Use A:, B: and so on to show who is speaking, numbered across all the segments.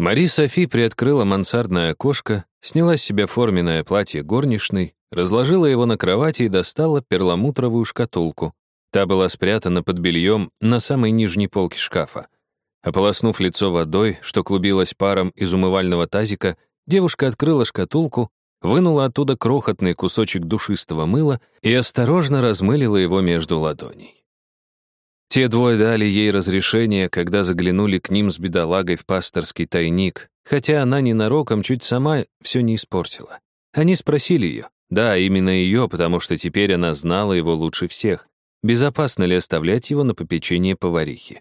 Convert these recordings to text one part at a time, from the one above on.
A: Мари Софи приоткрыла мансардное окошко, сняла с себя форменное платье горничной, разложила его на кровати и достала перламутровую шкатулку. Та была спрятана под бельем на самой нижней полке шкафа. Ополоснув лицо водой, что клубилось паром из умывального тазика, девушка открыла шкатулку, вынула оттуда крохотный кусочек душистого мыла и осторожно размылила его между ладоней. Те двое дали ей разрешение, когда заглянули к ним с бедолагой в пасторский тайник, хотя она ненароком чуть сама все не испортила. Они спросили ее, да, именно ее, потому что теперь она знала его лучше всех, безопасно ли оставлять его на попечение поварихи.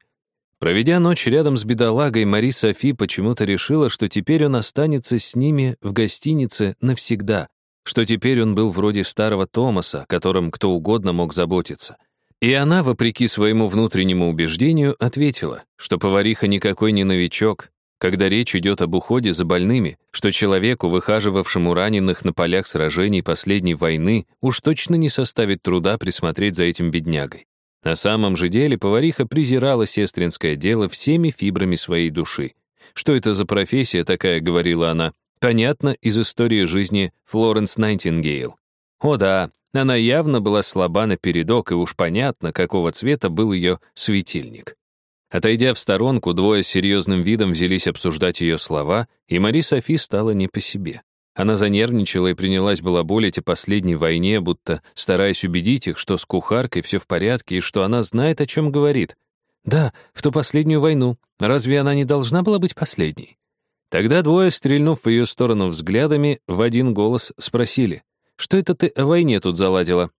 A: Проведя ночь рядом с бедолагой, Мари Софи почему-то решила, что теперь он останется с ними в гостинице навсегда, что теперь он был вроде старого Томаса, о котором кто угодно мог заботиться — и она, вопреки своему внутреннему убеждению, ответила, что повариха никакой не новичок, когда речь идет об уходе за больными, что человеку, выхаживавшему раненых на полях сражений последней войны, уж точно не составит труда присмотреть за этим беднягой. На самом же деле повариха презирала сестринское дело всеми фибрами своей души. Что это за профессия такая, говорила она, понятно из истории жизни Флоренс Найтингейл. О да, она явно была слаба на передок, и уж понятно, какого цвета был ее светильник. Отойдя в сторонку, двое с серьезным видом взялись обсуждать ее слова, и Мари Софи стала не по себе. Она занервничала и принялась балаболить о последней войне, будто стараясь убедить их, что с кухаркой все в порядке и что она знает, о чем говорит. Да, в ту последнюю войну. Разве она не должна была быть последней? Тогда двое, стрельнув в ее сторону взглядами, в один голос спросили. Что это ты о войне тут заладила?»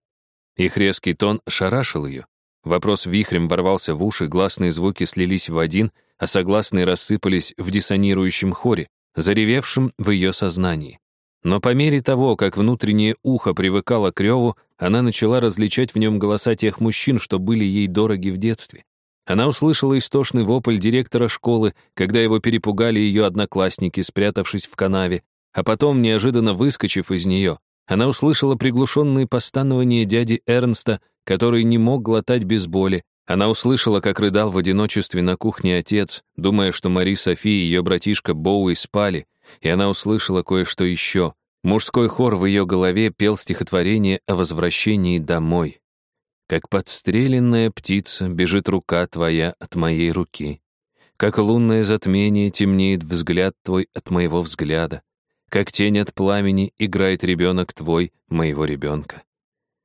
A: Их резкий тон шарашил ее. Вопрос вихрем ворвался в уши, гласные звуки слились в один, а согласные рассыпались в диссонирующем хоре, заревевшем в ее сознании. Но по мере того, как внутреннее ухо привыкало к реву, она начала различать в нем голоса тех мужчин, что были ей дороги в детстве. Она услышала истошный вопль директора школы, когда его перепугали ее одноклассники, спрятавшись в канаве, а потом, неожиданно выскочив из нее, она услышала приглушенные постановления дяди Эрнста, который не мог глотать без боли. Она услышала, как рыдал в одиночестве на кухне отец, думая, что Мари Софи и ее братишка Боуи спали, и она услышала кое-что еще. Мужской хор в ее голове пел стихотворение о возвращении домой. «Как подстреленная птица бежит рука твоя от моей руки. Как лунное затмение темнеет взгляд твой от моего взгляда. Как тень от пламени играет ребенок твой, моего ребенка.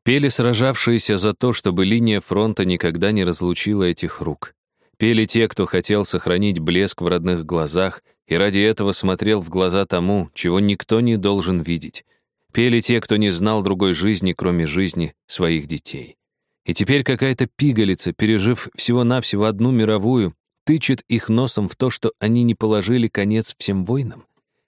A: Пели сражавшиеся за то, чтобы линия фронта никогда не разлучила этих рук. Пели те, кто хотел сохранить блеск в родных глазах и ради этого смотрел в глаза тому, чего никто не должен видеть. Пели те, кто не знал другой жизни, кроме жизни своих детей. И теперь какая-то пигалица, пережив всего-навсего одну мировую, тычет их носом в то, что они не положили конец всем войнам.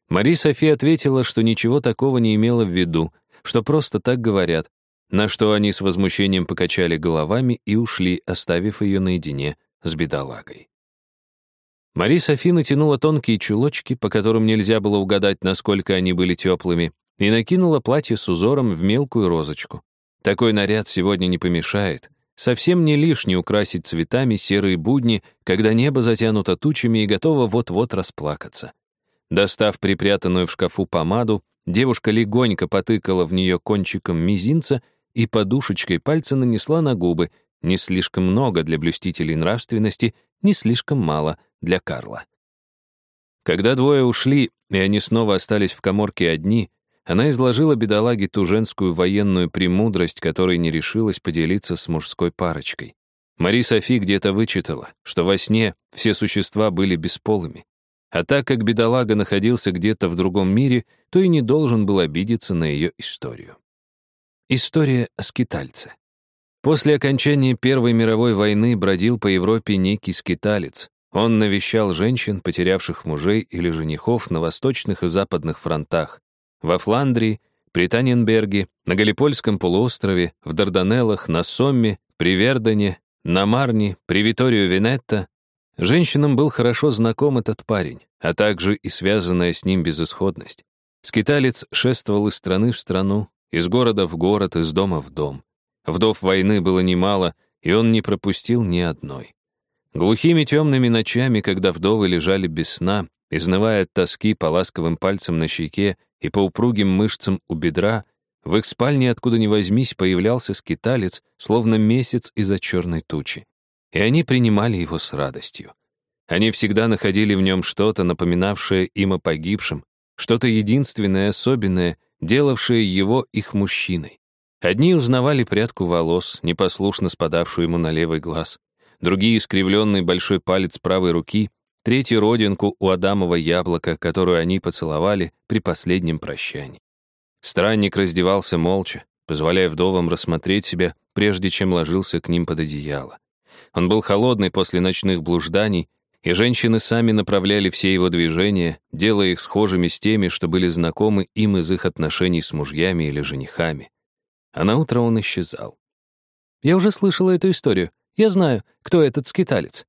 A: Мари Софи ответила, что ничего такого не имела в виду, что просто так говорят, на что они с возмущением покачали головами и ушли, оставив ее наедине с бедолагой. Мари Софи натянула тонкие чулочки, по которым нельзя было угадать, насколько они были теплыми, и накинула платье с узором в мелкую розочку. Такой наряд сегодня не помешает. Совсем не лишне украсить цветами серые будни, когда небо затянуто тучами и готово вот-вот расплакаться. Достав припрятанную в шкафу помаду, девушка легонько потыкала в нее кончиком мизинца и подушечкой пальца нанесла на губы, не слишком много для блюстителей нравственности, не слишком мало для Карла. Когда двое ушли, и они снова остались в коморке одни, она изложила бедолаге ту женскую военную премудрость, которой не решилась поделиться с мужской парочкой. Мари Софи где-то вычитала, что во сне все существа были бесполыми. А так как бедолага находился где-то в другом мире, то и не должен был обидеться на ее историю. История о скитальце. После окончания Первой мировой войны бродил по Европе некий скиталец. Он навещал женщин, потерявших мужей или женихов на восточных и западных фронтах, во Фландрии, при Таненберге, на Галипольском полуострове, в Дарданеллах, на Сомме, при Вердене, на Марне, при Виторио Венетто, Женщинам был хорошо знаком этот парень, а также и связанная с ним безысходность. Скиталец шествовал из страны в страну, из города в город, из дома в дом. Вдов войны было немало, и он не пропустил ни одной. Глухими темными ночами, когда вдовы лежали без сна, изнывая от тоски по ласковым пальцам на щеке и по упругим мышцам у бедра, в их спальне, откуда ни возьмись, появлялся скиталец, словно месяц из-за черной тучи. И они принимали его с радостью. Они всегда находили в нем что-то, напоминавшее им о погибшем, что-то единственное, особенное, делавшее его их мужчиной. Одни узнавали прядку волос, непослушно спадавшую ему на левый глаз, другие — искривленный большой палец правой руки, третий — родинку у Адамова яблока, которую они поцеловали при последнем прощании. Странник раздевался молча, позволяя вдовам рассмотреть себя, прежде чем ложился к ним под одеяло. Он был холодный после ночных блужданий, и женщины сами направляли все его движения, делая их схожими с теми, что были знакомы им из их отношений с мужьями или женихами. А на утро он исчезал.
B: «Я уже слышала эту историю. Я знаю, кто этот скиталец».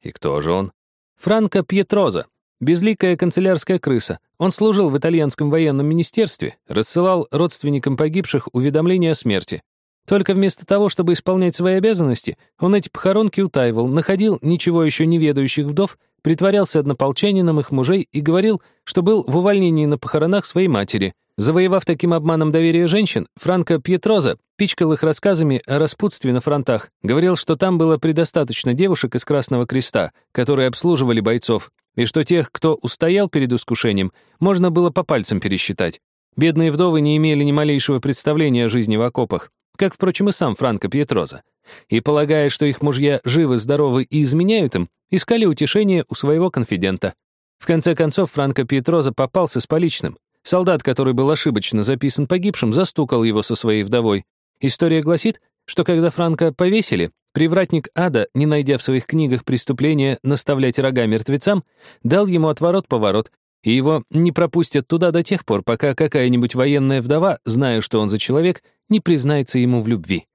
A: «И кто же он?»
B: «Франко Пьетроза. Безликая канцелярская крыса. Он служил в итальянском военном министерстве, рассылал родственникам погибших уведомления о смерти. Только вместо того, чтобы исполнять свои обязанности, он эти похоронки утаивал, находил ничего еще не ведающих вдов, притворялся однополчанином их мужей и говорил, что был в увольнении на похоронах своей матери. Завоевав таким обманом доверие женщин, Франко Пьетроза пичкал их рассказами о распутстве на фронтах, говорил, что там было предостаточно девушек из Красного Креста, которые обслуживали бойцов, и что тех, кто устоял перед искушением, можно было по пальцам пересчитать. Бедные вдовы не имели ни малейшего представления о жизни в окопах, как, впрочем, и сам Франко Пьетроза. И, полагая, что их мужья живы, здоровы и изменяют им, искали утешение у своего конфидента. В конце концов, Франко Пьетроза попался с поличным. Солдат, который был ошибочно записан погибшим, застукал его со своей вдовой. История гласит, что когда Франка повесили, привратник ада, не найдя в своих книгах преступления наставлять рога мертвецам, дал ему отворот-поворот, и его не пропустят туда до тех пор, пока какая-нибудь военная вдова, зная, что он за человек, не признается ему в любви.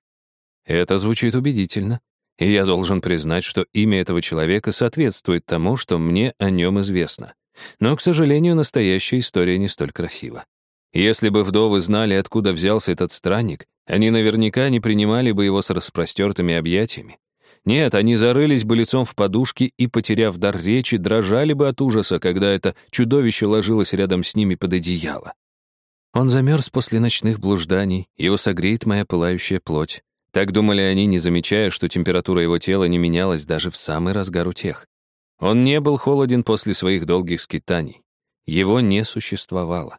A: Это звучит убедительно, и я должен признать, что имя этого человека соответствует тому, что мне о нем известно. Но, к сожалению, настоящая история не столь красива. Если бы вдовы знали, откуда взялся этот странник, они наверняка не принимали бы его с распростертыми объятиями. Нет, они зарылись бы лицом в подушки и, потеряв дар речи, дрожали бы от ужаса, когда это чудовище ложилось рядом с ними под одеяло. Он замерз после ночных блужданий, его согреет моя пылающая плоть. Так думали они, не замечая, что температура его тела не менялась даже в самый разгар утех. Он не был холоден после своих долгих скитаний. Его не существовало.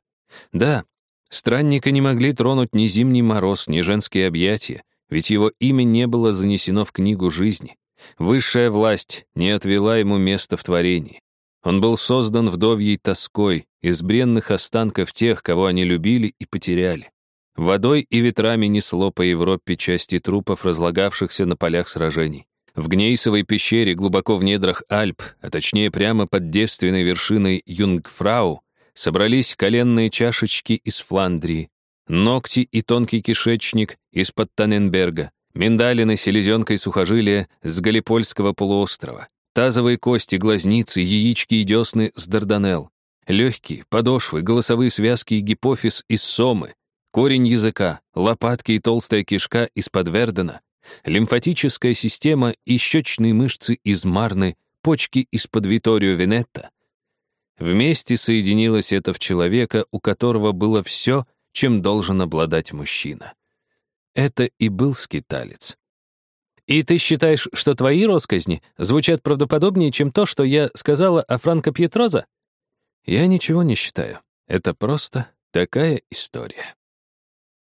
A: Да, странника не могли тронуть ни зимний мороз, ни женские объятия, ведь его имя не было занесено в книгу жизни. Высшая власть не отвела ему место в творении. Он был создан вдовьей тоской, из бренных останков тех, кого они любили и потеряли. Водой и ветрами несло по Европе части трупов, разлагавшихся на полях сражений. В Гнейсовой пещере, глубоко в недрах Альп, а точнее прямо под девственной вершиной Юнгфрау, собрались коленные чашечки из Фландрии, ногти и тонкий кишечник из-под Таненберга, миндалины селезенкой сухожилия с Галипольского полуострова, тазовые кости, глазницы, яички и десны с Дарданелл, легкие, подошвы, голосовые связки и гипофиз из Сомы, корень языка, лопатки и толстая кишка из-под Вердена, лимфатическая система и щечные мышцы из Марны, почки из-под Виторио Венетта. Вместе соединилось это в человека, у которого было все, чем должен обладать мужчина. Это и был скиталец.
B: «И ты считаешь, что твои росказни звучат правдоподобнее, чем то, что я сказала о Франко Пьетроза?»
A: «Я ничего не считаю. Это просто такая история».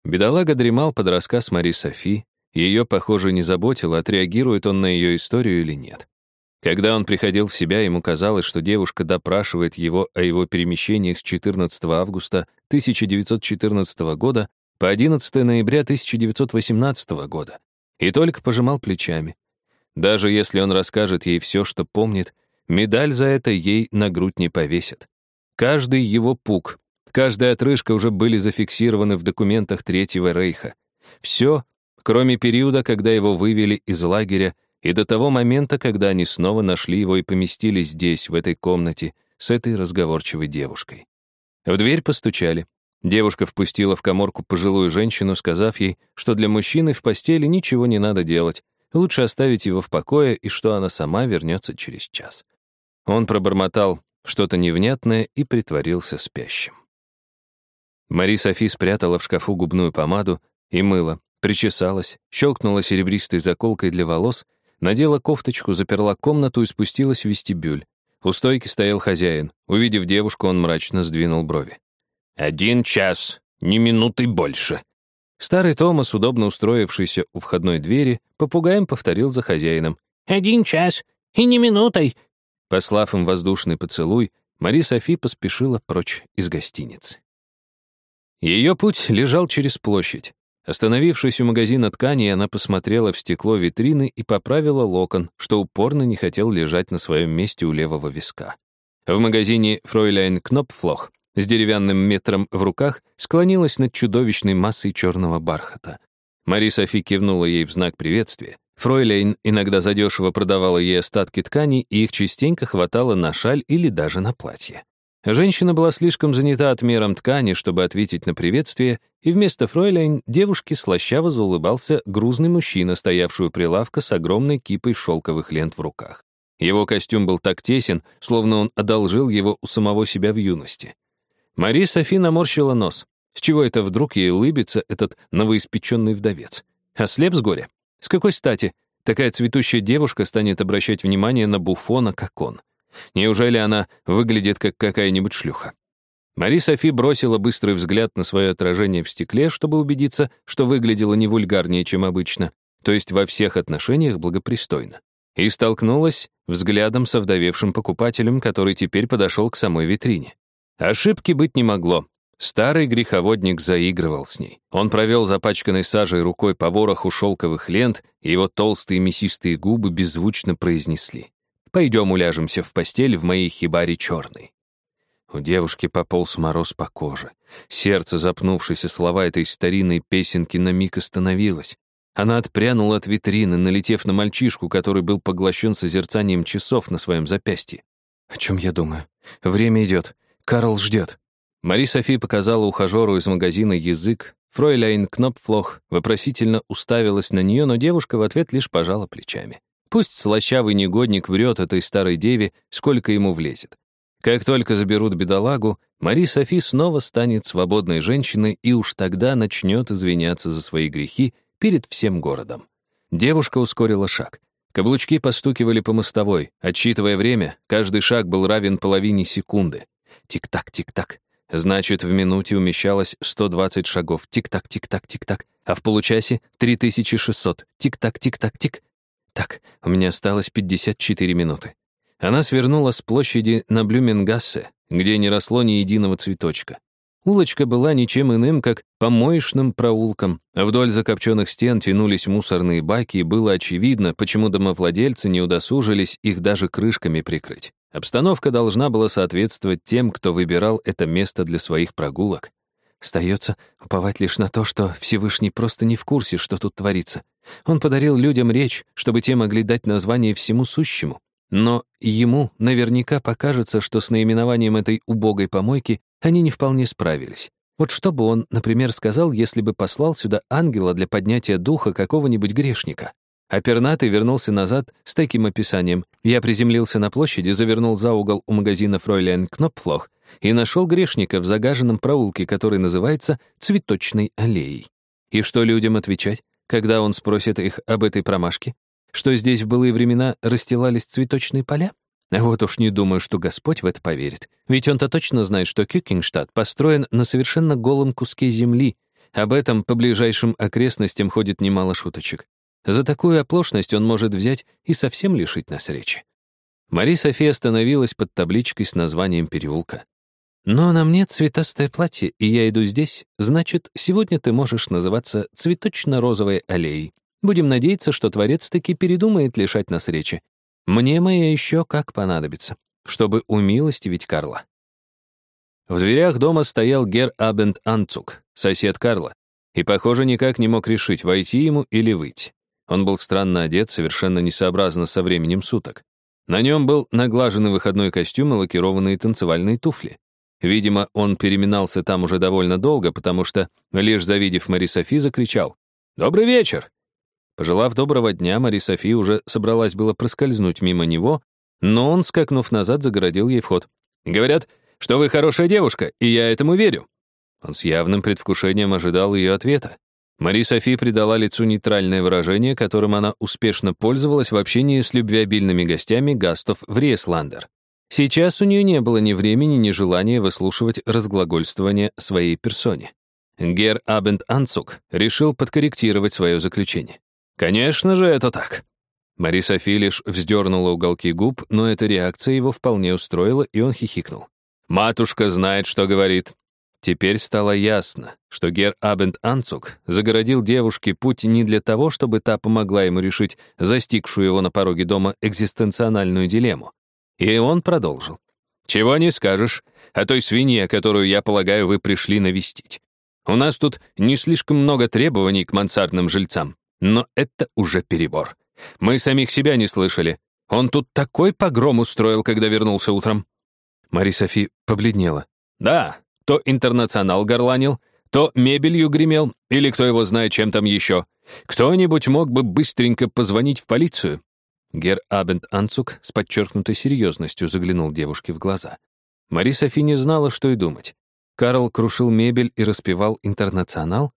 A: Бедолага дремал под рассказ Мари Софи, ее, похоже, не заботило, отреагирует он на ее историю или нет. Когда он приходил в себя, ему казалось, что девушка допрашивает его о его перемещениях с 14 августа 1914 года по 11 ноября 1918 года, и только пожимал плечами. Даже если он расскажет ей все, что помнит, медаль за это ей на грудь не повесят. Каждый его пук, каждая отрыжка уже были зафиксированы в документах Третьего Рейха. Все кроме периода, когда его вывели из лагеря, и до того момента, когда они снова нашли его и поместили здесь, в этой комнате, с этой разговорчивой девушкой. В дверь постучали. Девушка впустила в коморку пожилую женщину, сказав ей, что для мужчины в постели ничего не надо делать, лучше оставить его в покое и что она сама вернется через час. Он пробормотал что-то невнятное и притворился спящим. Мари Софи спрятала в шкафу губную помаду и мыло, причесалась, щелкнула серебристой заколкой для волос, надела кофточку, заперла комнату и спустилась в вестибюль. У стойки стоял хозяин. Увидев девушку, он мрачно сдвинул брови. «Один час, ни минуты больше». Старый Томас, удобно устроившийся у входной двери, попугаем повторил за хозяином.
B: «Один час, и не минутой».
A: Послав им воздушный поцелуй, Мари Софи поспешила прочь из гостиницы. Ее путь лежал через площадь. Остановившись у магазина тканей, она посмотрела в стекло витрины и поправила локон, что упорно не хотел лежать на своем месте у левого виска. В магазине «Фройляйн Кнопфлох» с деревянным метром в руках склонилась над чудовищной массой черного бархата. Мари Софи кивнула ей в знак приветствия. Фройляйн иногда задешево продавала ей остатки тканей, и их частенько хватало на шаль или даже на платье. Женщина была слишком занята отмером ткани, чтобы ответить на приветствие, и вместо фройляйн девушке слащаво заулыбался грузный мужчина, стоявший у прилавка с огромной кипой шелковых лент в руках. Его костюм был так тесен, словно он одолжил его у самого себя в юности. Мари Софи наморщила нос. С чего это вдруг ей улыбится этот новоиспеченный вдовец? Ослеп с горя? С какой стати такая цветущая девушка станет обращать внимание на буфона, как он? Неужели она выглядит как какая-нибудь шлюха? Мари Софи бросила быстрый взгляд на свое отражение в стекле, чтобы убедиться, что выглядела не вульгарнее, чем обычно, то есть во всех отношениях благопристойно. И столкнулась взглядом с овдовевшим покупателем, который теперь подошел к самой витрине. Ошибки быть не могло. Старый греховодник заигрывал с ней. Он провел запачканной сажей рукой по вороху шелковых лент, и его толстые мясистые губы беззвучно произнесли. «Пойдем уляжемся в постель в моей хибаре черной». У девушки пополз мороз по коже. Сердце, запнувшееся слова этой старинной песенки, на миг остановилось. Она отпрянула от витрины, налетев на мальчишку, который был поглощен созерцанием часов на своем запястье. «О чем я думаю? Время идет. Карл ждет». Мари Софи показала ухажеру из магазина язык. Фройляйн Кнопфлох вопросительно уставилась на нее, но девушка в ответ лишь пожала плечами. Пусть слащавый негодник врет этой старой деве, сколько ему влезет. Как только заберут бедолагу, Мари Софи снова станет свободной женщиной и уж тогда начнет извиняться за свои грехи перед всем городом. Девушка ускорила шаг. Каблучки постукивали по мостовой. Отсчитывая время, каждый шаг был равен половине секунды. Тик-так, тик-так. Значит, в минуте умещалось 120 шагов. Тик-так, тик-так, тик-так. А в получасе — 3600. Тик-так, тик-так, тик. Так, у меня осталось 54 минуты. Она свернула с площади на Блюменгассе, где не росло ни единого цветочка. Улочка была ничем иным, как помоечным проулком. Вдоль закопченных стен тянулись мусорные баки, и было очевидно, почему домовладельцы не удосужились их даже крышками прикрыть. Обстановка должна была соответствовать тем, кто выбирал это место для своих прогулок. Остается уповать лишь на то, что Всевышний просто не в курсе, что тут творится. Он подарил людям речь, чтобы те могли дать название всему сущему. Но ему наверняка покажется, что с наименованием этой убогой помойки они не вполне справились. Вот что бы он, например, сказал, если бы послал сюда ангела для поднятия духа какого-нибудь грешника? А пернатый вернулся назад с таким описанием. Я приземлился на площади, завернул за угол у магазина Фройлян Кнопфлох и нашел грешника в загаженном проулке, который называется «Цветочной аллеей». И что людям отвечать, когда он спросит их об этой промашке? Что здесь в былые времена расстилались цветочные поля? Вот уж не думаю, что Господь в это поверит. Ведь он-то точно знает, что Кюкингштадт построен на совершенно голом куске земли. Об этом по ближайшим окрестностям ходит немало шуточек. За такую оплошность он может взять и совсем лишить нас речи. Мари София остановилась под табличкой с названием переулка. «Но на мне цветастое платье, и я иду здесь. Значит, сегодня ты можешь называться цветочно-розовой аллеей. Будем надеяться, что Творец таки передумает лишать нас речи. Мне моя еще как понадобится, чтобы умилостивить Карла». В дверях дома стоял Гер Абент Анцук, сосед Карла, и, похоже, никак не мог решить, войти ему или выйти. Он был странно одет, совершенно несообразно со временем суток. На нем был наглаженный выходной костюм и лакированные танцевальные туфли. Видимо, он переминался там уже довольно долго, потому что, лишь завидев Мари Софи, закричал «Добрый вечер!». Пожелав доброго дня, Мари Софи уже собралась было проскользнуть мимо него, но он, скакнув назад, загородил ей вход. Говорят, что вы хорошая девушка, и я этому верю». Он с явным предвкушением ожидал ее ответа. Мари Софи придала лицу нейтральное выражение, которым она успешно пользовалась в общении с любвеобильными гостями гастов в Риесландер. Сейчас у нее не было ни времени, ни желания выслушивать разглагольствование своей персоне. Гер Абент Анцук решил подкорректировать свое заключение. «Конечно же, это так». Мари Софи лишь вздернула уголки губ, но эта реакция его вполне устроила, и он хихикнул. «Матушка знает, что говорит. Теперь стало ясно, что Гер Абент Анцук загородил девушке путь не для того, чтобы та помогла ему решить застигшую его на пороге дома экзистенциональную дилемму. И он продолжил. «Чего не скажешь о той свинье, которую, я полагаю, вы пришли навестить. У нас тут не слишком много требований к мансардным жильцам, но это уже перебор. Мы самих себя не слышали. Он тут такой погром устроил, когда вернулся утром». Мари Софи побледнела. «Да, то интернационал горланил, то мебелью гремел, или кто его знает, чем там еще. Кто-нибудь мог бы быстренько позвонить в полицию. Гер Абент Анцук с подчеркнутой серьезностью заглянул девушке в глаза. Мари Софи не знала, что и думать. Карл крушил мебель и распевал «Интернационал»?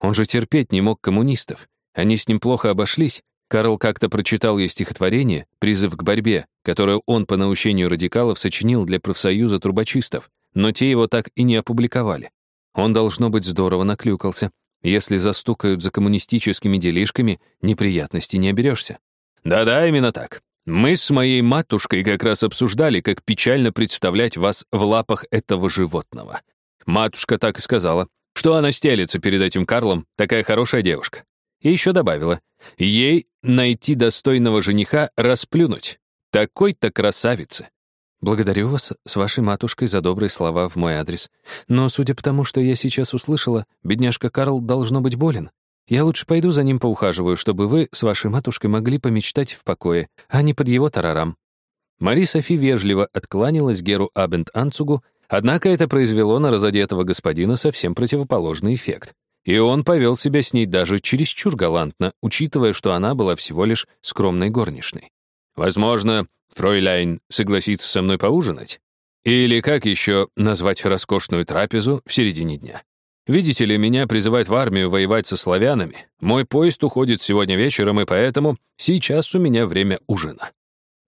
A: Он же терпеть не мог коммунистов. Они с ним плохо обошлись. Карл как-то прочитал ей стихотворение «Призыв к борьбе», которое он по наущению радикалов сочинил для профсоюза трубочистов но те его так и не опубликовали. Он, должно быть, здорово наклюкался. Если застукают за коммунистическими делишками, неприятностей не оберешься. Да-да, именно так. Мы с моей матушкой как раз обсуждали, как печально представлять вас в лапах этого животного. Матушка так и сказала, что она стелится перед этим Карлом, такая хорошая девушка. И еще добавила, ей найти достойного жениха расплюнуть. Такой-то красавицы. Благодарю вас с вашей матушкой за добрые слова в мой адрес. Но, судя по тому, что я сейчас услышала, бедняжка Карл должно быть болен. Я лучше пойду за ним поухаживаю, чтобы вы с вашей матушкой могли помечтать в покое, а не под его тарарам». Мари Софи вежливо откланялась Геру Абент Анцугу, однако это произвело на разодетого господина совсем противоположный эффект. И он повел себя с ней даже чересчур галантно, учитывая, что она была всего лишь скромной горничной. Возможно, Фройляйн согласится со мной поужинать? Или как еще назвать роскошную трапезу в середине дня? Видите ли, меня призывают в армию воевать со славянами. Мой поезд уходит сегодня вечером, и поэтому сейчас у меня время ужина».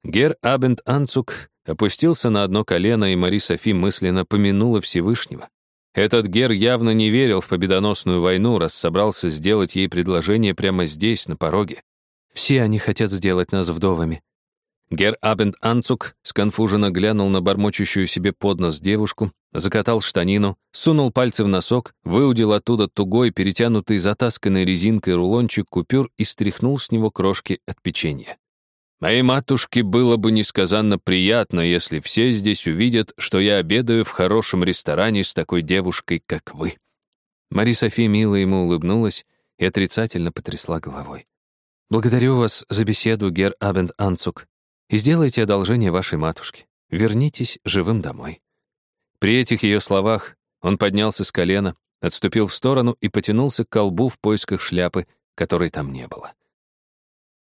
A: Гер Абент Анцук опустился на одно колено, и Мари Софи мысленно помянула Всевышнего. Этот Гер явно не верил в победоносную войну, раз собрался сделать ей предложение прямо здесь, на пороге. «Все они хотят сделать нас вдовами», Гер Абент Анцук сконфуженно глянул на бормочущую себе под нос девушку, закатал штанину, сунул пальцы в носок, выудил оттуда тугой, перетянутый затасканной резинкой рулончик купюр и стряхнул с него крошки от печенья. «Моей матушке было бы несказанно приятно, если все здесь увидят, что я обедаю в хорошем ресторане с такой девушкой, как вы». Мари София мило ему улыбнулась и отрицательно потрясла головой. «Благодарю вас за беседу, Гер Абент Анцук и сделайте одолжение вашей матушке. Вернитесь живым домой». При этих ее словах он поднялся с колена, отступил в сторону и потянулся к колбу в поисках шляпы, которой там не было.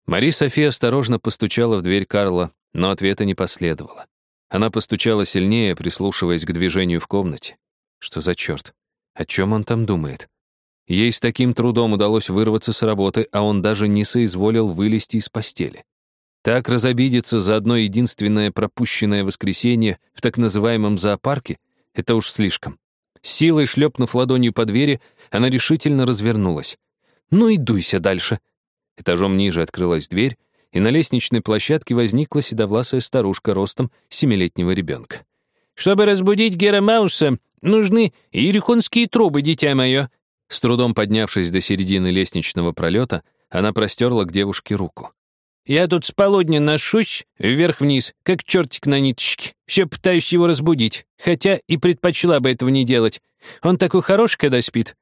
A: Мари София осторожно постучала в дверь Карла, но ответа не последовало. Она постучала сильнее, прислушиваясь к движению в комнате. Что за черт? О чем он там думает? Ей с таким трудом удалось вырваться с работы, а он даже не соизволил вылезти из постели. Так разобидеться за одно единственное пропущенное воскресенье в так называемом зоопарке — это уж слишком. силой шлепнув ладонью по двери, она решительно развернулась. «Ну и дуйся дальше». Этажом ниже открылась дверь, и на лестничной площадке возникла седовласая старушка ростом семилетнего ребенка. «Чтобы разбудить Гера Мауса, нужны ерихонские трубы, дитя мое». С трудом поднявшись до середины лестничного пролета, она простерла к девушке руку. Я тут с полудня ношусь вверх-вниз, как чертик на ниточке. Все пытаюсь его разбудить, хотя и предпочла бы этого не делать. Он такой хороший, когда спит».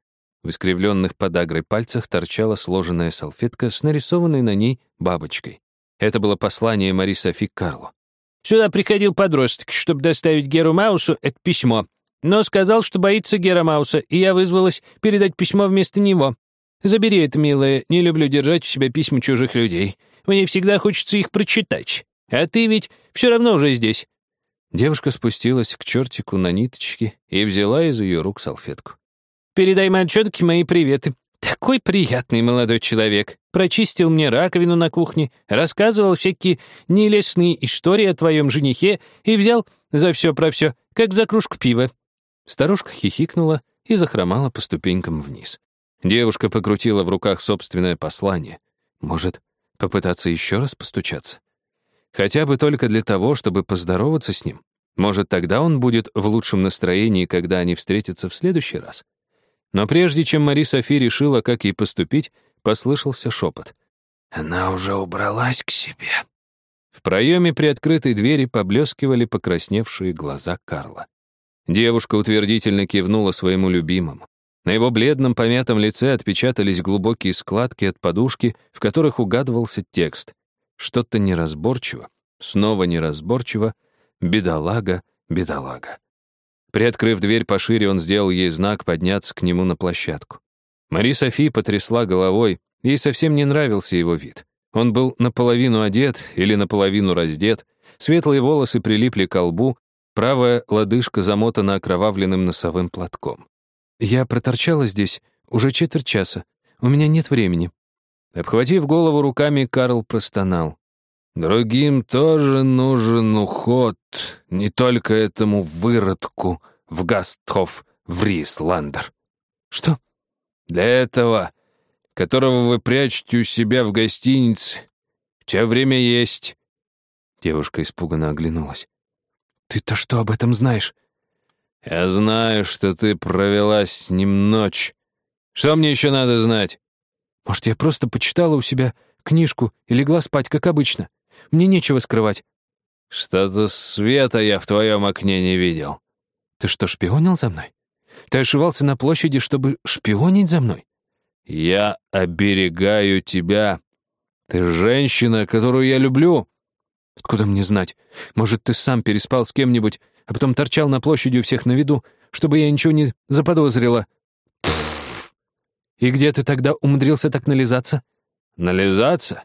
A: В искривленных подагрой пальцах торчала сложенная салфетка с нарисованной на ней бабочкой. Это было послание Мари Софи Карлу. «Сюда приходил подросток, чтобы доставить Геру Маусу это письмо, но сказал, что боится Гера Мауса, и я вызвалась передать письмо вместо него. Забери это, милая, не люблю держать у себя письма чужих людей. Мне всегда хочется их прочитать. А ты ведь все равно уже здесь». Девушка спустилась к чертику на ниточке и взяла из ее рук салфетку.
B: «Передай мальчонке мои приветы. Такой приятный молодой человек. Прочистил мне раковину на кухне, рассказывал всякие нелестные истории о твоем женихе и взял за все про все, как за кружку пива».
A: Старушка хихикнула и захромала по ступенькам вниз. Девушка покрутила в руках собственное послание. Может, попытаться еще раз постучаться? Хотя бы только для того, чтобы поздороваться с ним. Может, тогда он будет в лучшем настроении, когда они встретятся в следующий раз. Но прежде чем Мари Софи решила, как ей поступить, послышался шепот.
B: «Она уже убралась к себе».
A: В проеме при открытой двери поблескивали покрасневшие глаза Карла. Девушка утвердительно кивнула своему любимому. На его бледном помятом лице отпечатались глубокие складки от подушки, в которых угадывался текст. Что-то неразборчиво, снова неразборчиво, бедолага, бедолага. Приоткрыв дверь пошире, он сделал ей знак подняться к нему на площадку. Мари Софи потрясла головой, ей совсем не нравился его вид. Он был наполовину одет или наполовину раздет, светлые волосы прилипли к лбу, правая лодыжка замотана окровавленным носовым платком. «Я проторчала здесь уже четверть часа. У меня нет времени». Обхватив голову руками, Карл простонал. «Другим тоже нужен уход, не только этому выродку в Гастхоф в Рисландер». «Что?» «Для этого, которого вы прячете у себя в гостинице, у тебя время есть». Девушка испуганно оглянулась.
B: «Ты-то что об этом знаешь?»
A: «Я знаю, что ты провела с ним ночь. Что мне еще надо знать?»
B: «Может, я просто почитала у себя книжку и легла спать, как обычно?» Мне нечего скрывать».
A: «Что-то света я в твоем окне не видел».
B: «Ты что, шпионил за мной? Ты ошивался на площади, чтобы шпионить за мной?»
A: «Я оберегаю тебя. Ты женщина, которую я люблю».
B: «Откуда мне знать? Может, ты сам переспал с кем-нибудь, а потом торчал на площади у всех на виду, чтобы я ничего не заподозрила?» «И где ты тогда умудрился так нализаться?»
A: «Нализаться?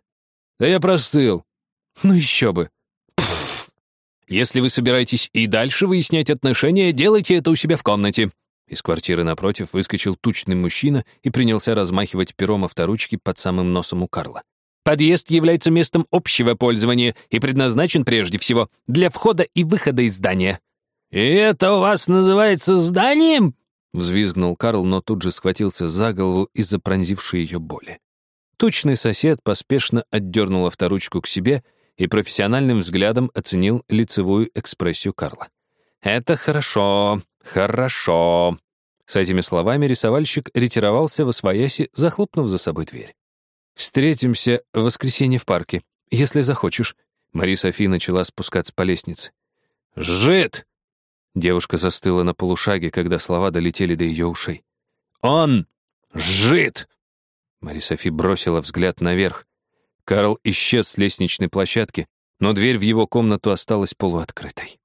A: Да я простыл.
B: Ну еще бы.
A: Если вы собираетесь и дальше выяснять отношения, делайте это у себя в комнате. Из квартиры напротив выскочил тучный мужчина и принялся размахивать пером авторучки под самым носом у Карла.
B: Подъезд является местом общего пользования и предназначен прежде всего для входа и выхода из здания. «И это у вас называется зданием?»
A: Взвизгнул Карл, но тут же схватился за голову из-за пронзившей ее боли. Тучный сосед поспешно отдернул авторучку к себе и профессиональным взглядом оценил лицевую экспрессию Карла. «Это хорошо, хорошо». С этими словами рисовальщик ретировался во свояси, захлопнув за собой дверь. «Встретимся в воскресенье в парке, если захочешь». Мари Софи начала спускаться по лестнице. «Жид!» Девушка застыла на полушаге, когда слова долетели до ее ушей. «Он жид!» Мари Софи бросила взгляд наверх. Карл исчез с лестничной площадки, но дверь в его комнату осталась полуоткрытой.